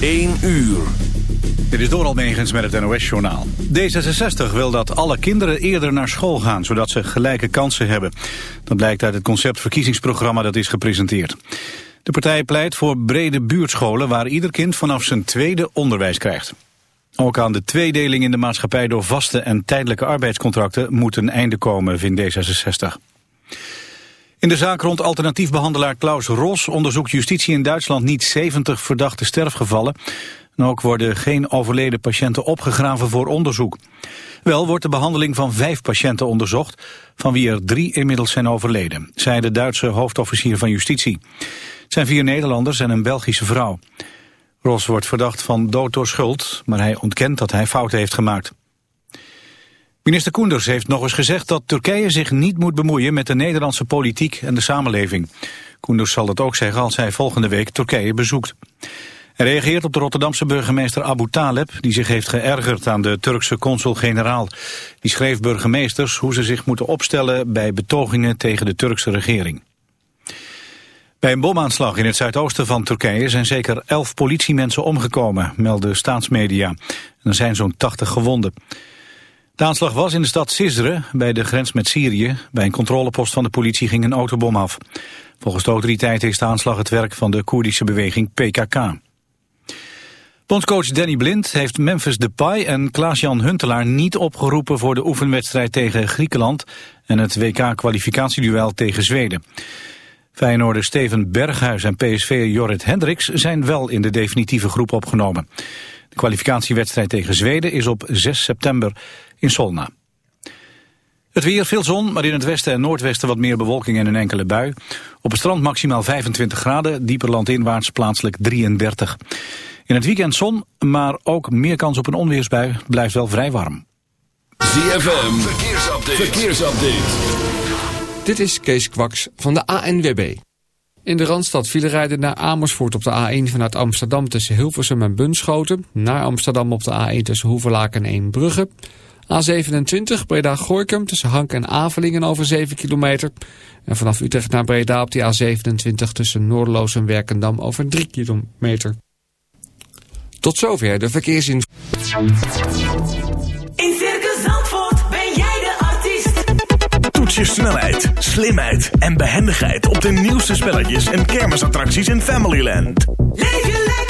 1 uur. Dit is Doral Megens met het NOS-journaal. D66 wil dat alle kinderen eerder naar school gaan, zodat ze gelijke kansen hebben. Dat blijkt uit het conceptverkiezingsprogramma dat is gepresenteerd. De partij pleit voor brede buurtscholen waar ieder kind vanaf zijn tweede onderwijs krijgt. Ook aan de tweedeling in de maatschappij door vaste en tijdelijke arbeidscontracten moet een einde komen, vindt D66. In de zaak rond alternatief behandelaar Klaus Ros onderzoekt justitie in Duitsland niet 70 verdachte sterfgevallen. En ook worden geen overleden patiënten opgegraven voor onderzoek. Wel wordt de behandeling van vijf patiënten onderzocht, van wie er drie inmiddels zijn overleden, zei de Duitse hoofdofficier van justitie. Het zijn vier Nederlanders en een Belgische vrouw. Ros wordt verdacht van dood door schuld, maar hij ontkent dat hij fouten heeft gemaakt. Minister Koenders heeft nog eens gezegd dat Turkije zich niet moet bemoeien met de Nederlandse politiek en de samenleving. Koenders zal dat ook zeggen als hij volgende week Turkije bezoekt. Hij reageert op de Rotterdamse burgemeester Abu Taleb... die zich heeft geërgerd aan de Turkse consul-generaal. Die schreef burgemeesters hoe ze zich moeten opstellen... bij betogingen tegen de Turkse regering. Bij een bomaanslag in het zuidoosten van Turkije... zijn zeker elf politiemensen omgekomen, melden staatsmedia. Er zijn zo'n 80 gewonden. De aanslag was in de stad Cizre, bij de grens met Syrië. Bij een controlepost van de politie ging een autobom af. Volgens de autoriteiten is de aanslag het werk van de Koerdische beweging PKK. Bondscoach Danny Blind heeft Memphis Depay en Klaas-Jan Huntelaar niet opgeroepen voor de oefenwedstrijd tegen Griekenland en het WK-kwalificatieduel tegen Zweden. Feyenoorder Steven Berghuis en PSV Jorrit Hendricks zijn wel in de definitieve groep opgenomen. De kwalificatiewedstrijd tegen Zweden is op 6 september in Solna. Het weer, veel zon, maar in het westen en noordwesten wat meer bewolking en een enkele bui. Op het strand maximaal 25 graden, dieper landinwaarts plaatselijk 33. In het weekend zon, maar ook meer kans op een onweersbui. blijft wel vrij warm. ZFM, verkeersupdate. verkeersupdate. Dit is Kees Kwaks van de ANWB. In de Randstad vielen rijden naar Amersfoort op de A1 vanuit Amsterdam tussen Hilversum en Bunschoten. Naar Amsterdam op de A1 tussen Hoevelaak en Eembrugge. A27 Breda-Gorkum tussen Hank en Avelingen over 7 kilometer. En vanaf Utrecht naar Breda op die A27 tussen Noordeloos en Werkendam over 3 kilometer. Tot zover de verkeersinformatie. In Circus Zandvoort ben jij de artiest. Toets je snelheid, slimheid en behendigheid op de nieuwste spelletjes en kermisattracties in Familyland. Leef je lekker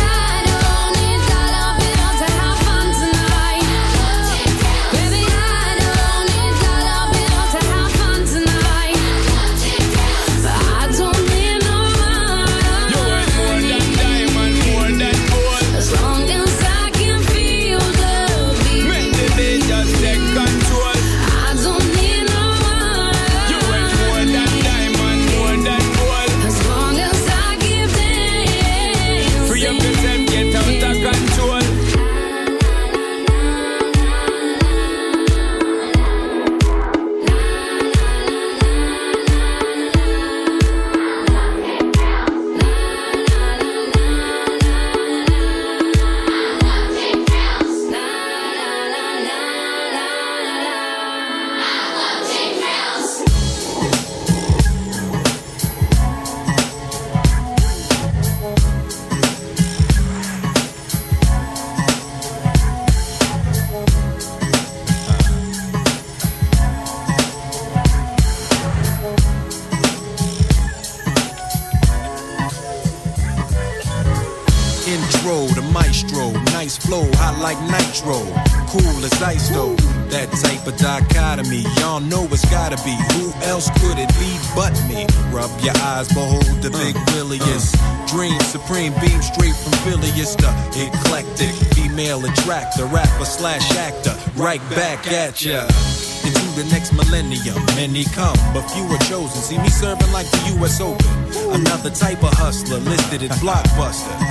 eyes behold the big uh. williest. Dream supreme beam straight from Phileas to eclectic. Female attractor, rapper slash actor, right back at ya into the next millennium. Many come, but few are chosen. See me serving like the U.S. Open. Another type of hustler listed as blockbuster.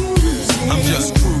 I'm just cruising.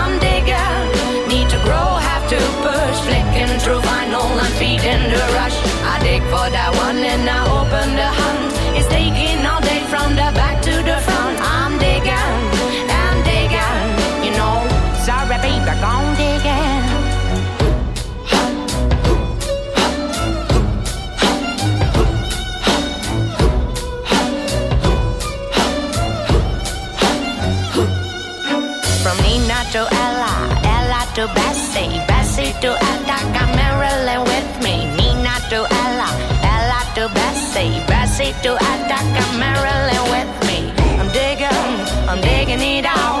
to. Flicking through vinyl and feeding the rush. I dig for that one and I open the hunt. It's taking all day from the back to the front. I'm digging, I'm digging, you know. Sorry, baby, gone digging. From Nina to Ella, Ella to Bessie, To Attica, Marilyn with me. Nina to Ella, Ella to Bessie, Bessie to Marilyn with me. I'm digging, I'm digging it out.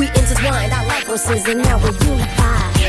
we intertwine our life forces and now we're unified.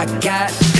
I got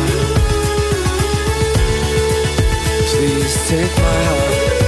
my heart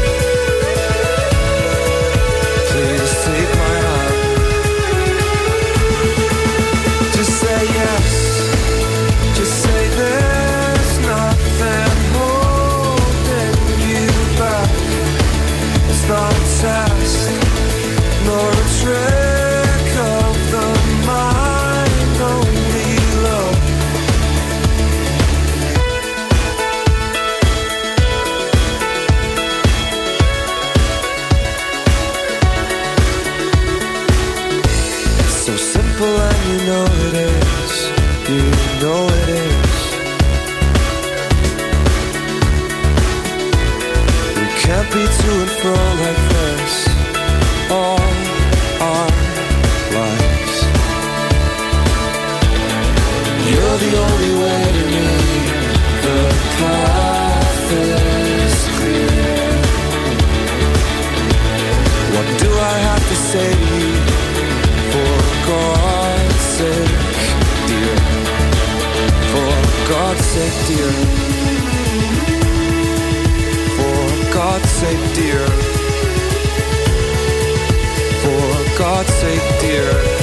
God's sake, dear.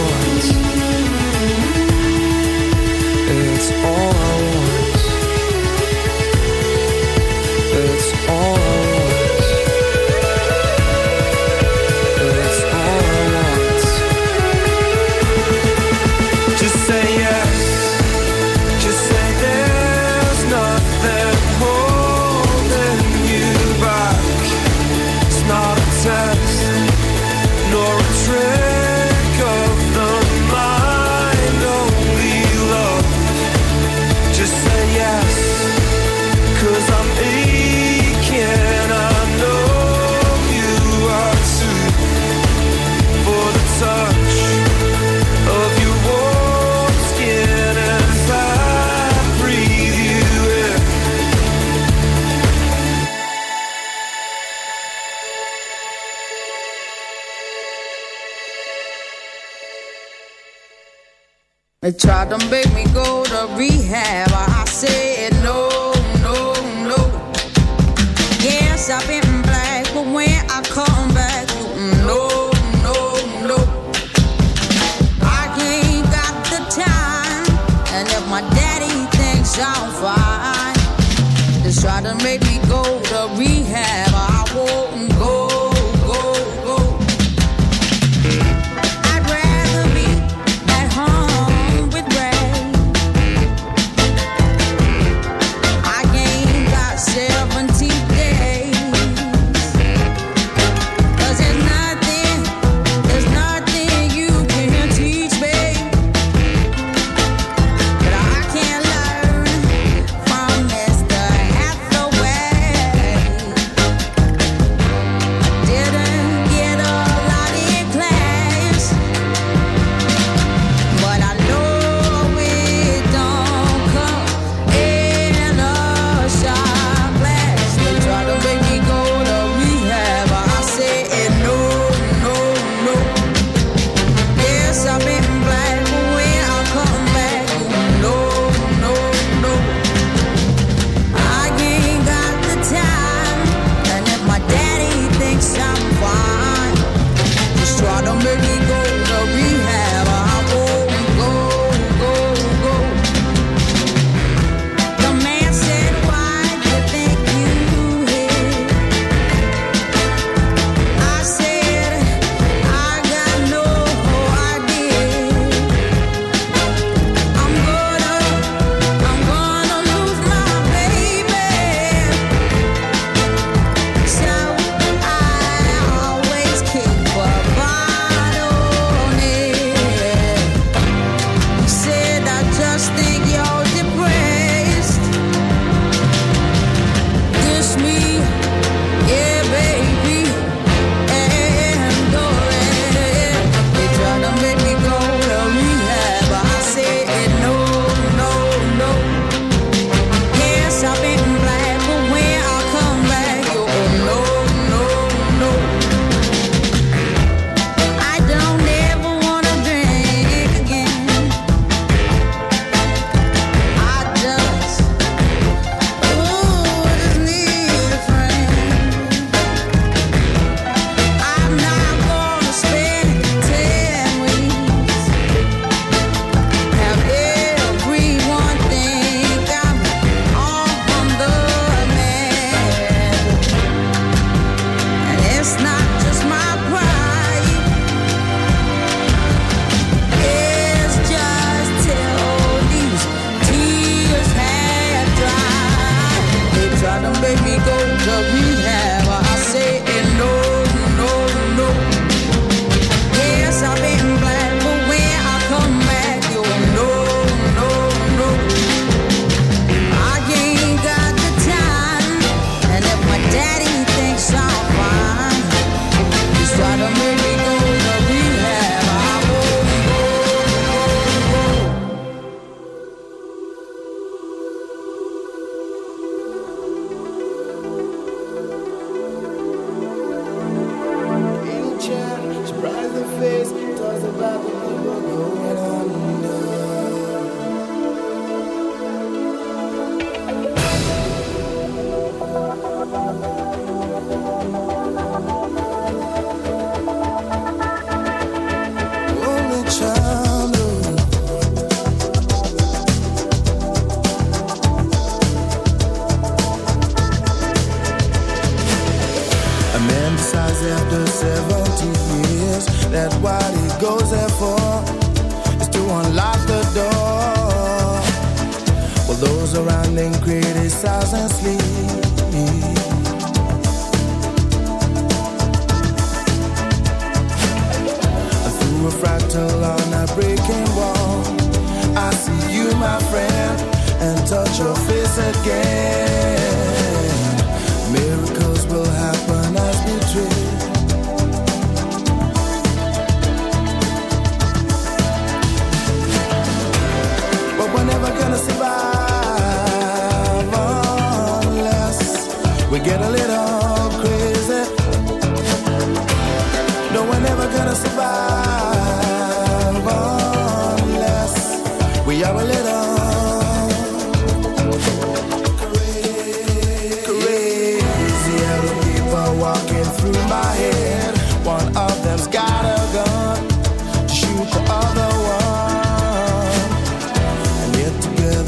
They tried to make me go to rehab. I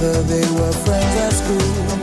together, they were friends at school.